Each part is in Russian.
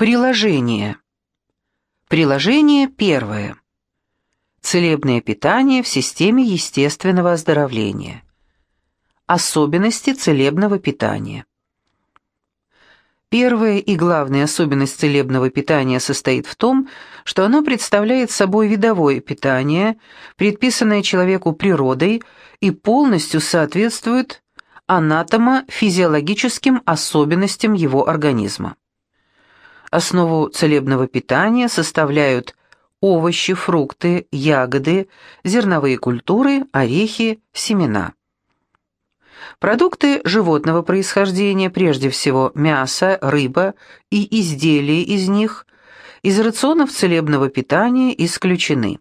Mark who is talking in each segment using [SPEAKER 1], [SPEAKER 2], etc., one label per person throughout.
[SPEAKER 1] Приложение. Приложение первое. Целебное питание в системе естественного оздоровления. Особенности целебного питания. Первая и главная особенность целебного питания состоит в том, что оно представляет собой видовое питание, предписанное человеку природой и полностью соответствует анатомо-физиологическим особенностям его организма. Основу целебного питания составляют овощи, фрукты, ягоды, зерновые культуры, орехи, семена. Продукты животного происхождения, прежде всего мясо, рыба и изделия из них, из рационов целебного питания исключены.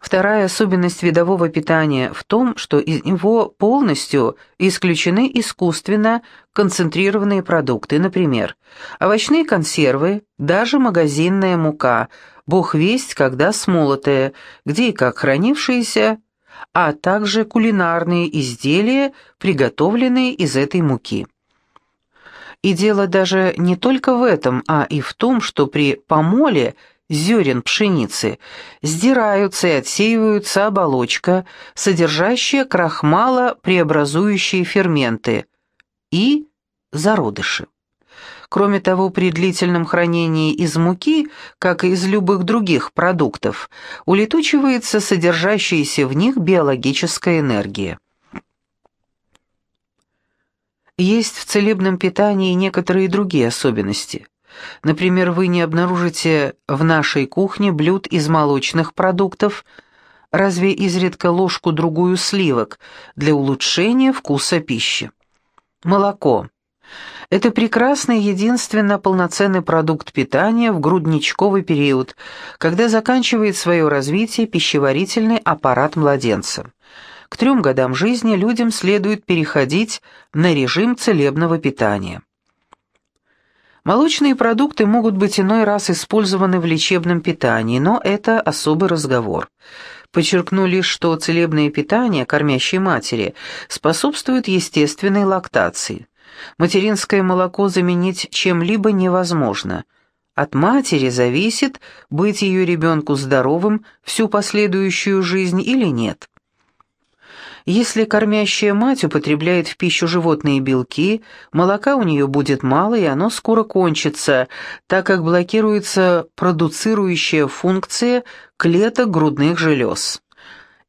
[SPEAKER 1] Вторая особенность видового питания в том, что из него полностью исключены искусственно концентрированные продукты, например, овощные консервы, даже магазинная мука, бог весть, когда смолотая, где и как хранившиеся, а также кулинарные изделия, приготовленные из этой муки. И дело даже не только в этом, а и в том, что при помоле зерен пшеницы сдираются и отсеиваются оболочка, содержащая крахмало-преобразующие ферменты и зародыши. Кроме того, при длительном хранении из муки, как и из любых других продуктов, улетучивается содержащаяся в них биологическая энергия. Есть в целебном питании некоторые другие особенности – Например, вы не обнаружите в нашей кухне блюд из молочных продуктов, разве изредка ложку-другую сливок для улучшения вкуса пищи. Молоко. Это прекрасный единственно полноценный продукт питания в грудничковый период, когда заканчивает свое развитие пищеварительный аппарат младенца. К трем годам жизни людям следует переходить на режим целебного питания. Молочные продукты могут быть иной раз использованы в лечебном питании, но это особый разговор. Подчеркну лишь, что целебное питание кормящей матери способствует естественной лактации. Материнское молоко заменить чем-либо невозможно. От матери зависит, быть ее ребенку здоровым всю последующую жизнь или нет. Если кормящая мать употребляет в пищу животные белки, молока у нее будет мало, и оно скоро кончится, так как блокируется продуцирующая функция клеток грудных желез.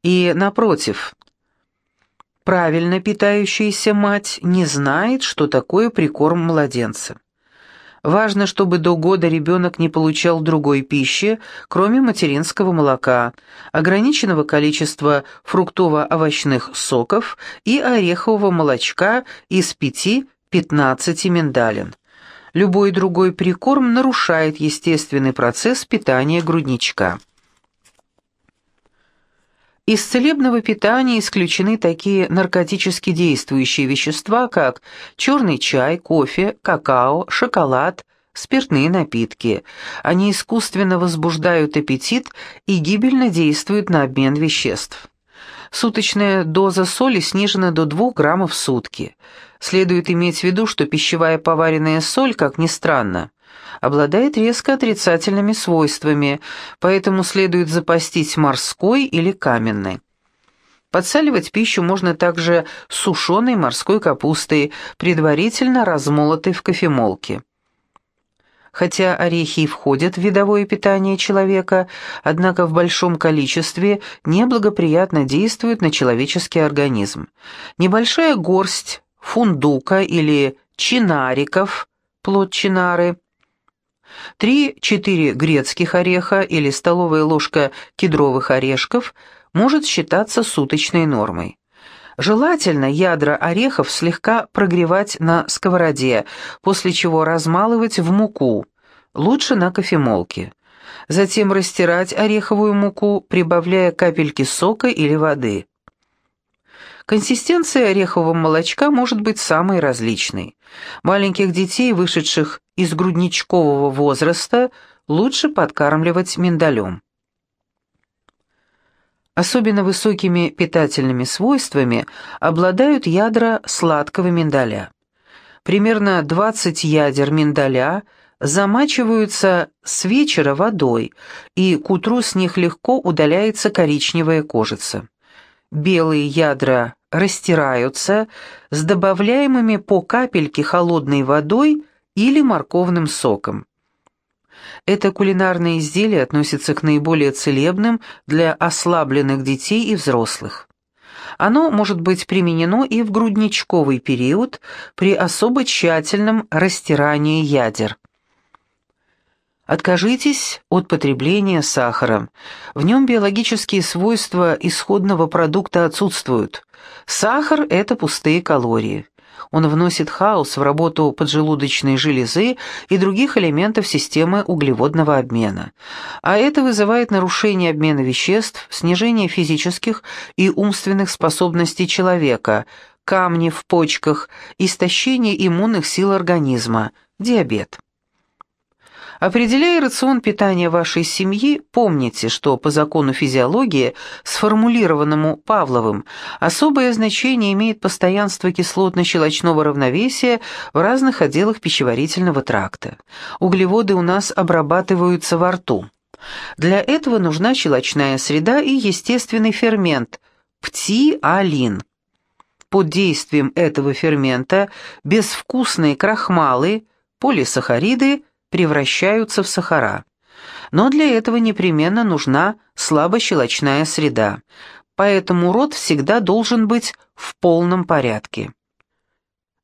[SPEAKER 1] И, напротив, правильно питающаяся мать не знает, что такое прикорм младенца. Важно, чтобы до года ребенок не получал другой пищи, кроме материнского молока, ограниченного количества фруктово-овощных соков и орехового молочка из 5-15 миндалин. Любой другой прикорм нарушает естественный процесс питания грудничка. Из целебного питания исключены такие наркотически действующие вещества, как черный чай, кофе, какао, шоколад, спиртные напитки. Они искусственно возбуждают аппетит и гибельно действуют на обмен веществ. Суточная доза соли снижена до 2 граммов в сутки. Следует иметь в виду, что пищевая поваренная соль, как ни странно, обладает резко отрицательными свойствами, поэтому следует запастись морской или каменной. Подсаливать пищу можно также сушеной морской капустой, предварительно размолотой в кофемолке. Хотя орехи и входят в видовое питание человека, однако в большом количестве неблагоприятно действуют на человеческий организм. Небольшая горсть фундука или чинариков, плод чинары, 3-4 грецких ореха или столовая ложка кедровых орешков может считаться суточной нормой. Желательно ядра орехов слегка прогревать на сковороде, после чего размалывать в муку, лучше на кофемолке. Затем растирать ореховую муку, прибавляя капельки сока или воды. Консистенция орехового молочка может быть самой различной. Маленьких детей, вышедших из грудничкового возраста, лучше подкармливать миндалем. Особенно высокими питательными свойствами обладают ядра сладкого миндаля. Примерно 20 ядер миндаля замачиваются с вечера водой, и к утру с них легко удаляется коричневая кожица. Белые ядра растираются с добавляемыми по капельке холодной водой или морковным соком. Это кулинарное изделие относится к наиболее целебным для ослабленных детей и взрослых. Оно может быть применено и в грудничковый период при особо тщательном растирании ядер. Откажитесь от потребления сахара. В нем биологические свойства исходного продукта отсутствуют. Сахар – это пустые калории. Он вносит хаос в работу поджелудочной железы и других элементов системы углеводного обмена. А это вызывает нарушение обмена веществ, снижение физических и умственных способностей человека, камни в почках, истощение иммунных сил организма, диабет. Определяя рацион питания вашей семьи, помните, что по закону физиологии, сформулированному Павловым, особое значение имеет постоянство кислотно-щелочного равновесия в разных отделах пищеварительного тракта. Углеводы у нас обрабатываются во рту. Для этого нужна щелочная среда и естественный фермент – птиалин. Под действием этого фермента безвкусные крахмалы, полисахариды – превращаются в сахара. Но для этого непременно нужна слабощелочная среда, поэтому рот всегда должен быть в полном порядке.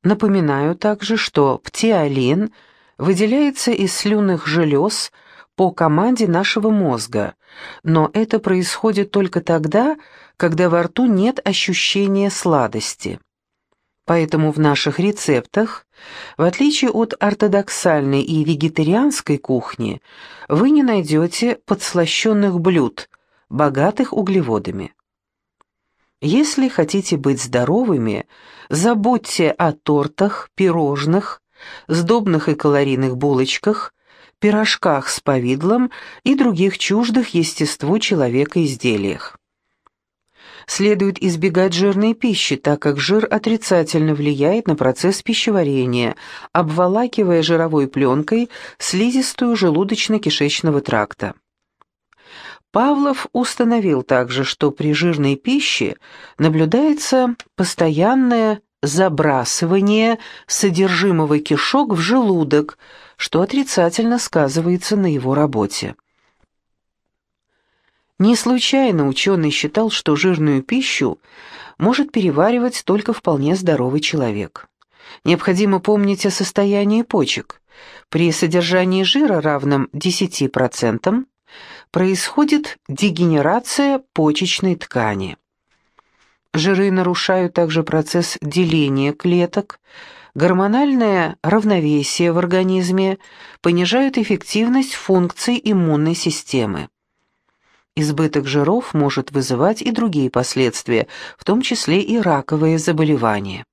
[SPEAKER 1] Напоминаю также, что птиолин выделяется из слюнных желез по команде нашего мозга, но это происходит только тогда, когда во рту нет ощущения сладости. Поэтому в наших рецептах, в отличие от ортодоксальной и вегетарианской кухни, вы не найдете подслащенных блюд, богатых углеводами. Если хотите быть здоровыми, забудьте о тортах, пирожных, сдобных и калорийных булочках, пирожках с повидлом и других чуждых естеству человека изделиях следует избегать жирной пищи, так как жир отрицательно влияет на процесс пищеварения, обволакивая жировой пленкой слизистую желудочно-кишечного тракта. Павлов установил также, что при жирной пище наблюдается постоянное забрасывание содержимого кишок в желудок, что отрицательно сказывается на его работе. Не случайно ученый считал, что жирную пищу может переваривать только вполне здоровый человек. Необходимо помнить о состоянии почек. При содержании жира, равном 10%, происходит дегенерация почечной ткани. Жиры нарушают также процесс деления клеток, гормональное равновесие в организме, понижают эффективность функций иммунной системы. Избыток жиров может вызывать и другие последствия, в том числе и раковые заболевания.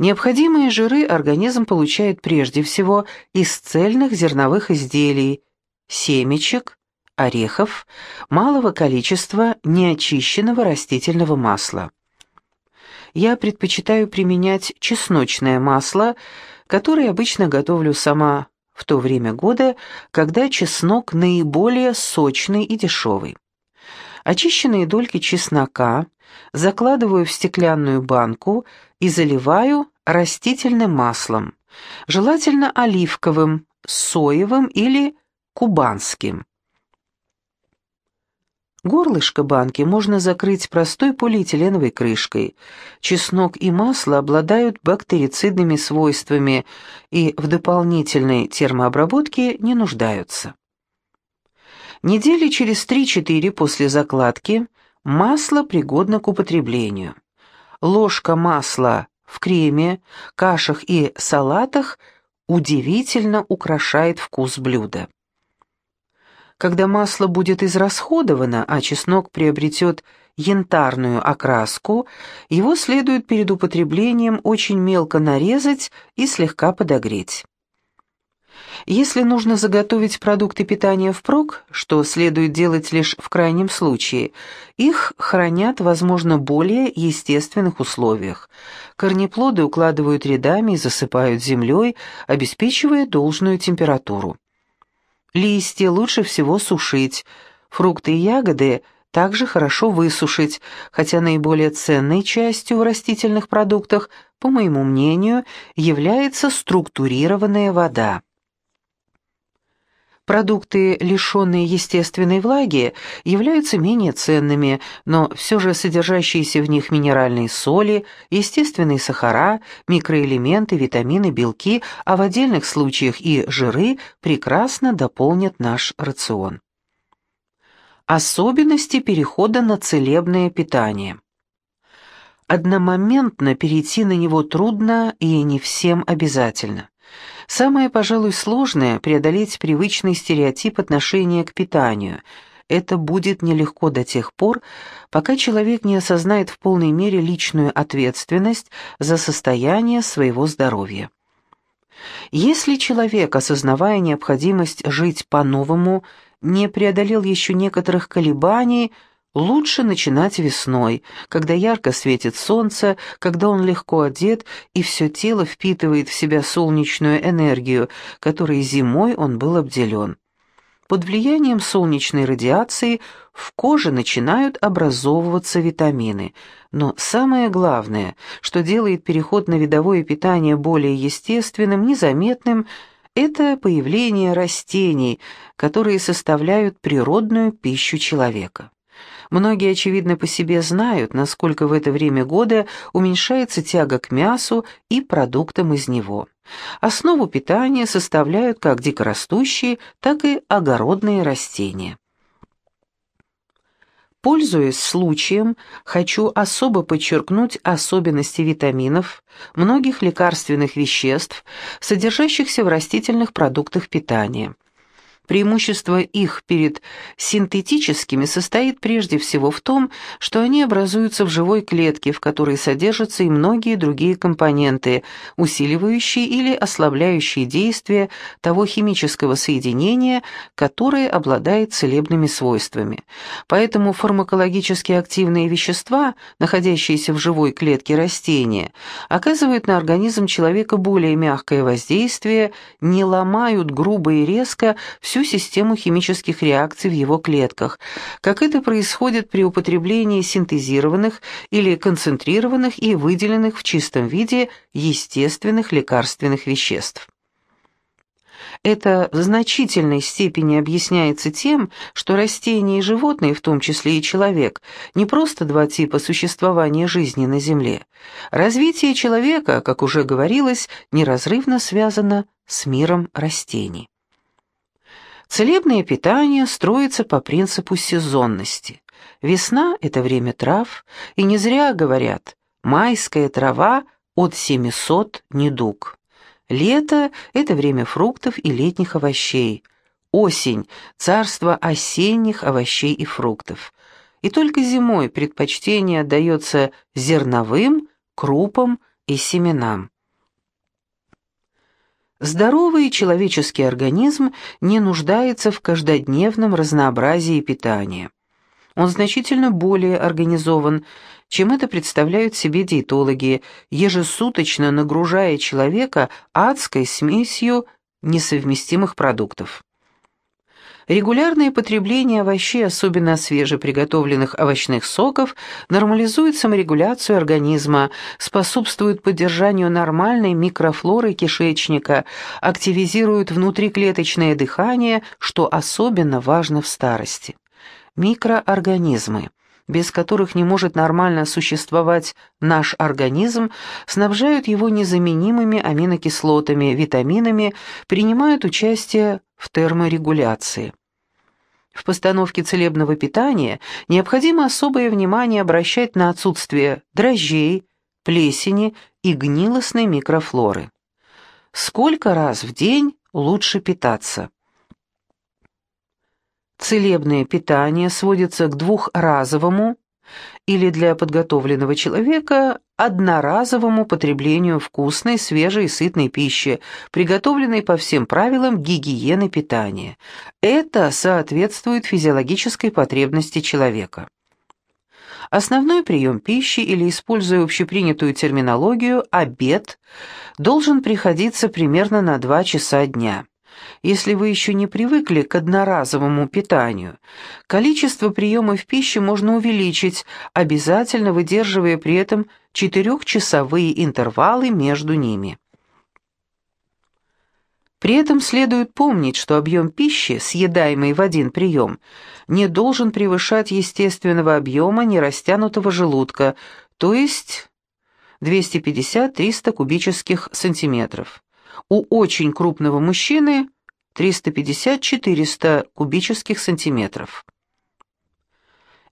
[SPEAKER 1] Необходимые жиры организм получает прежде всего из цельных зерновых изделий, семечек, орехов, малого количества неочищенного растительного масла. Я предпочитаю применять чесночное масло, которое обычно готовлю сама в то время года, когда чеснок наиболее сочный и дешевый. Очищенные дольки чеснока закладываю в стеклянную банку и заливаю растительным маслом, желательно оливковым, соевым или кубанским. Горлышко банки можно закрыть простой полиэтиленовой крышкой. Чеснок и масло обладают бактерицидными свойствами и в дополнительной термообработке не нуждаются. Недели через 3-4 после закладки масло пригодно к употреблению. Ложка масла в креме, кашах и салатах удивительно украшает вкус блюда. Когда масло будет израсходовано, а чеснок приобретет янтарную окраску, его следует перед употреблением очень мелко нарезать и слегка подогреть. Если нужно заготовить продукты питания впрок, что следует делать лишь в крайнем случае, их хранят, возможно, более естественных условиях. Корнеплоды укладывают рядами и засыпают землей, обеспечивая должную температуру. Листья лучше всего сушить, фрукты и ягоды также хорошо высушить, хотя наиболее ценной частью в растительных продуктах, по моему мнению, является структурированная вода. Продукты, лишенные естественной влаги, являются менее ценными, но все же содержащиеся в них минеральные соли, естественные сахара, микроэлементы, витамины, белки, а в отдельных случаях и жиры прекрасно дополнят наш рацион. Особенности перехода на целебное питание. Одномоментно перейти на него трудно и не всем обязательно. Самое, пожалуй, сложное – преодолеть привычный стереотип отношения к питанию. Это будет нелегко до тех пор, пока человек не осознает в полной мере личную ответственность за состояние своего здоровья. Если человек, осознавая необходимость жить по-новому, не преодолел еще некоторых колебаний – Лучше начинать весной, когда ярко светит солнце, когда он легко одет и все тело впитывает в себя солнечную энергию, которой зимой он был обделен. Под влиянием солнечной радиации в коже начинают образовываться витамины. Но самое главное, что делает переход на видовое питание более естественным, незаметным, это появление растений, которые составляют природную пищу человека. Многие, очевидно, по себе знают, насколько в это время года уменьшается тяга к мясу и продуктам из него. Основу питания составляют как дикорастущие, так и огородные растения. Пользуясь случаем, хочу особо подчеркнуть особенности витаминов, многих лекарственных веществ, содержащихся в растительных продуктах питания. Преимущество их перед синтетическими состоит прежде всего в том, что они образуются в живой клетке, в которой содержатся и многие другие компоненты, усиливающие или ослабляющие действие того химического соединения, которое обладает целебными свойствами. Поэтому фармакологически активные вещества, находящиеся в живой клетке растения, оказывают на организм человека более мягкое воздействие, не ломают грубо и резко всю всю систему химических реакций в его клетках, как это происходит при употреблении синтезированных или концентрированных и выделенных в чистом виде естественных лекарственных веществ. Это в значительной степени объясняется тем, что растения и животные, в том числе и человек, не просто два типа существования жизни на Земле. Развитие человека, как уже говорилось, неразрывно связано с миром растений. Целебное питание строится по принципу сезонности. Весна – это время трав, и не зря говорят «майская трава от 700 недуг». Лето – это время фруктов и летних овощей. Осень – царство осенних овощей и фруктов. И только зимой предпочтение отдается зерновым, крупам и семенам. Здоровый человеческий организм не нуждается в каждодневном разнообразии питания. Он значительно более организован, чем это представляют себе диетологи, ежесуточно нагружая человека адской смесью несовместимых продуктов. Регулярное потребление овощей, особенно свежеприготовленных овощных соков, нормализует саморегуляцию организма, способствует поддержанию нормальной микрофлоры кишечника, активизирует внутриклеточное дыхание, что особенно важно в старости. Микроорганизмы без которых не может нормально существовать наш организм, снабжают его незаменимыми аминокислотами, витаминами, принимают участие в терморегуляции. В постановке целебного питания необходимо особое внимание обращать на отсутствие дрожжей, плесени и гнилостной микрофлоры. Сколько раз в день лучше питаться? Целебное питание сводится к двухразовому, или для подготовленного человека одноразовому потреблению вкусной, свежей и сытной пищи, приготовленной по всем правилам гигиены питания. Это соответствует физиологической потребности человека. Основной прием пищи, или, используя общепринятую терминологию, обед, должен приходиться примерно на 2 часа дня. Если вы еще не привыкли к одноразовому питанию, количество приемов пищи можно увеличить, обязательно выдерживая при этом четырехчасовые интервалы между ними. При этом следует помнить, что объем пищи, съедаемый в один прием, не должен превышать естественного объема нерастянутого желудка, то есть 250-300 кубических сантиметров. У очень крупного мужчины 350-400 кубических сантиметров.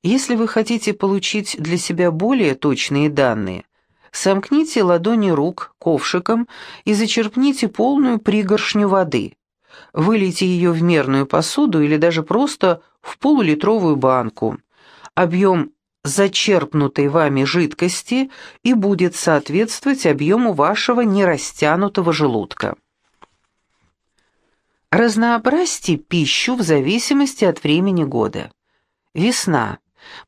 [SPEAKER 1] Если вы хотите получить для себя более точные данные, сомкните ладони рук ковшиком и зачерпните полную пригоршню воды. Вылейте ее в мерную посуду или даже просто в полулитровую банку. Объем зачерпнутой вами жидкости и будет соответствовать объему вашего нерастянутого желудка. Разнообразьте пищу в зависимости от времени года. Весна.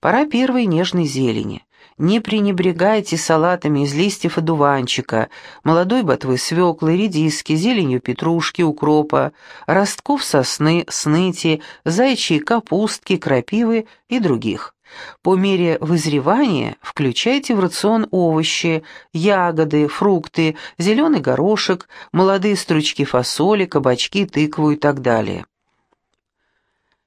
[SPEAKER 1] Пора первой нежной зелени. Не пренебрегайте салатами из листьев одуванчика, молодой ботвы свеклы, редиски, зеленью петрушки, укропа, ростков сосны, сныти, зайчьей капустки, крапивы и других. По мере вызревания включайте в рацион овощи, ягоды, фрукты, зеленый горошек, молодые стручки фасоли, кабачки, тыкву и так далее.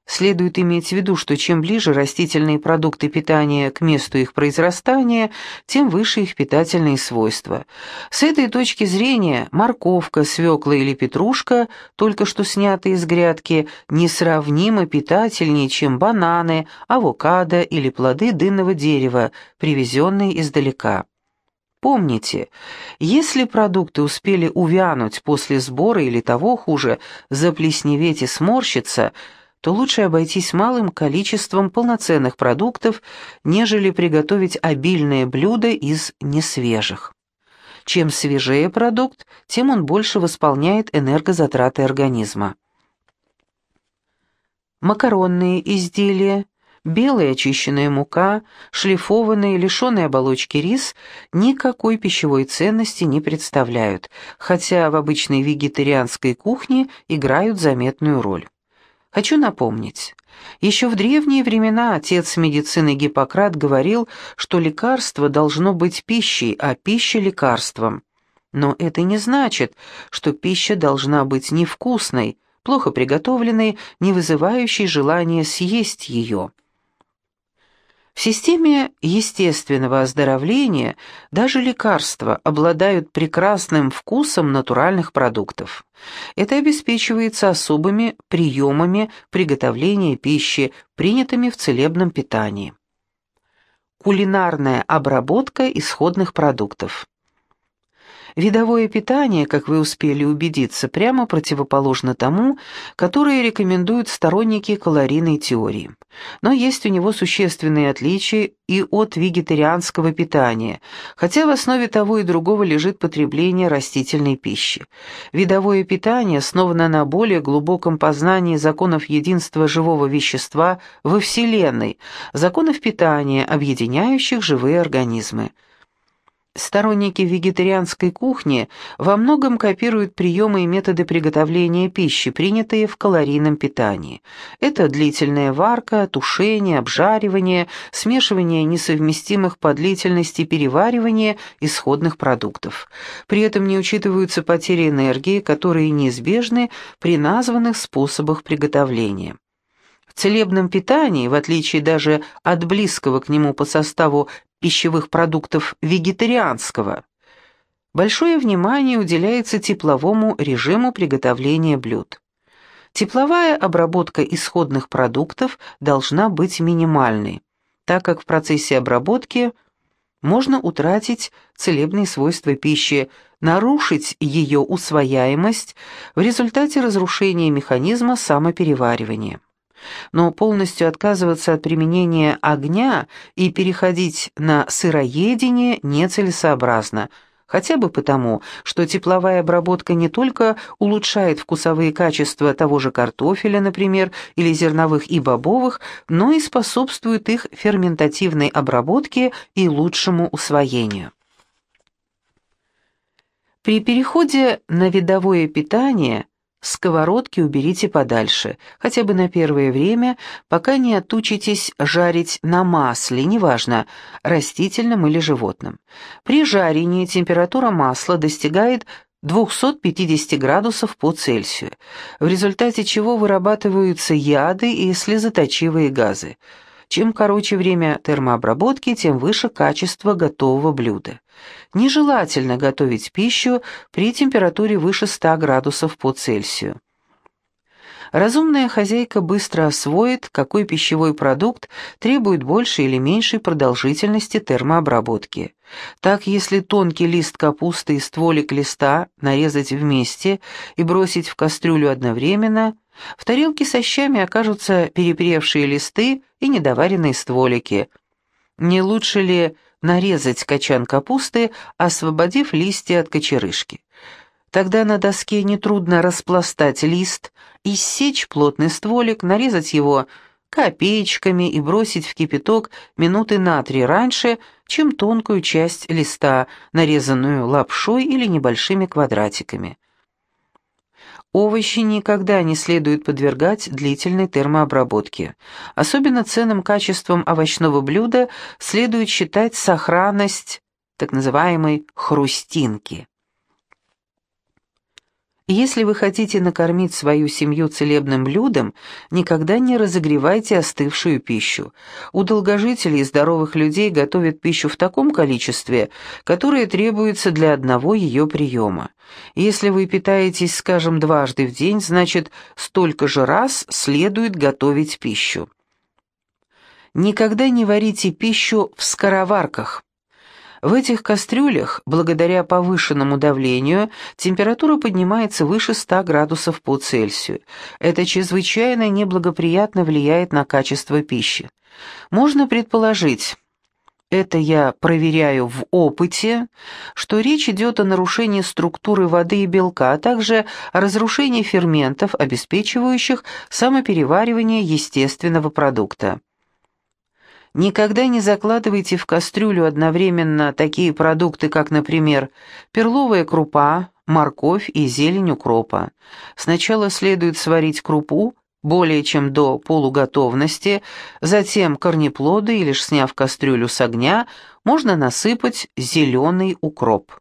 [SPEAKER 1] Следует иметь в виду, что чем ближе растительные продукты питания к месту их произрастания, тем выше их питательные свойства. С этой точки зрения морковка, свекла или петрушка, только что снятые из грядки, несравнимо питательнее, чем бананы, авокадо или плоды дынного дерева, привезенные издалека. Помните, если продукты успели увянуть после сбора или того хуже, заплесневеть и сморщиться – то лучше обойтись малым количеством полноценных продуктов, нежели приготовить обильное блюдо из несвежих. Чем свежее продукт, тем он больше восполняет энергозатраты организма. Макаронные изделия, белая очищенная мука, шлифованный, лишенный оболочки рис никакой пищевой ценности не представляют, хотя в обычной вегетарианской кухне играют заметную роль. Хочу напомнить, еще в древние времена отец медицины Гиппократ говорил, что лекарство должно быть пищей, а пища – лекарством. Но это не значит, что пища должна быть невкусной, плохо приготовленной, не вызывающей желания съесть ее. В системе естественного оздоровления даже лекарства обладают прекрасным вкусом натуральных продуктов. Это обеспечивается особыми приемами приготовления пищи, принятыми в целебном питании. Кулинарная обработка исходных продуктов. Видовое питание, как вы успели убедиться, прямо противоположно тому, которое рекомендуют сторонники калорийной теории. Но есть у него существенные отличия и от вегетарианского питания, хотя в основе того и другого лежит потребление растительной пищи. Видовое питание основано на более глубоком познании законов единства живого вещества во Вселенной, законов питания, объединяющих живые организмы. Сторонники вегетарианской кухни во многом копируют приемы и методы приготовления пищи, принятые в калорийном питании. Это длительная варка, тушение, обжаривание, смешивание несовместимых по длительности переваривания исходных продуктов. При этом не учитываются потери энергии, которые неизбежны при названных способах приготовления целебном питании, в отличие даже от близкого к нему по составу пищевых продуктов вегетарианского, большое внимание уделяется тепловому режиму приготовления блюд. Тепловая обработка исходных продуктов должна быть минимальной, так как в процессе обработки можно утратить целебные свойства пищи, нарушить ее усвояемость в результате разрушения механизма самопереваривания. Но полностью отказываться от применения огня и переходить на сыроедение нецелесообразно – хотя бы потому, что тепловая обработка не только улучшает вкусовые качества того же картофеля, например, или зерновых и бобовых, но и способствует их ферментативной обработке и лучшему усвоению. При переходе на видовое питание – Сковородки уберите подальше, хотя бы на первое время, пока не отучитесь жарить на масле, неважно, растительном или животном. При жарении температура масла достигает 250 градусов по Цельсию, в результате чего вырабатываются яды и слезоточивые газы. Чем короче время термообработки, тем выше качество готового блюда. Нежелательно готовить пищу при температуре выше 100 градусов по Цельсию. Разумная хозяйка быстро освоит, какой пищевой продукт требует большей или меньшей продолжительности термообработки. Так, если тонкий лист капусты и стволик листа нарезать вместе и бросить в кастрюлю одновременно, в тарелке со щами окажутся перепревшие листы и недоваренные стволики. Не лучше ли нарезать качан капусты, освободив листья от кочерышки? Тогда на доске нетрудно распластать лист, иссечь плотный стволик, нарезать его копеечками и бросить в кипяток минуты на три раньше, чем тонкую часть листа, нарезанную лапшой или небольшими квадратиками. Овощи никогда не следует подвергать длительной термообработке. Особенно ценным качеством овощного блюда следует считать сохранность так называемой хрустинки. Если вы хотите накормить свою семью целебным блюдом, никогда не разогревайте остывшую пищу. У долгожителей и здоровых людей готовят пищу в таком количестве, которое требуется для одного ее приема. Если вы питаетесь, скажем, дважды в день, значит, столько же раз следует готовить пищу. Никогда не варите пищу в скороварках. В этих кастрюлях, благодаря повышенному давлению, температура поднимается выше 100 градусов по Цельсию. Это чрезвычайно неблагоприятно влияет на качество пищи. Можно предположить, это я проверяю в опыте, что речь идет о нарушении структуры воды и белка, а также о разрушении ферментов, обеспечивающих самопереваривание естественного продукта. Никогда не закладывайте в кастрюлю одновременно такие продукты, как, например, перловая крупа, морковь и зелень укропа. Сначала следует сварить крупу, более чем до полуготовности, затем корнеплоды или, сняв кастрюлю с огня, можно насыпать зеленый укроп.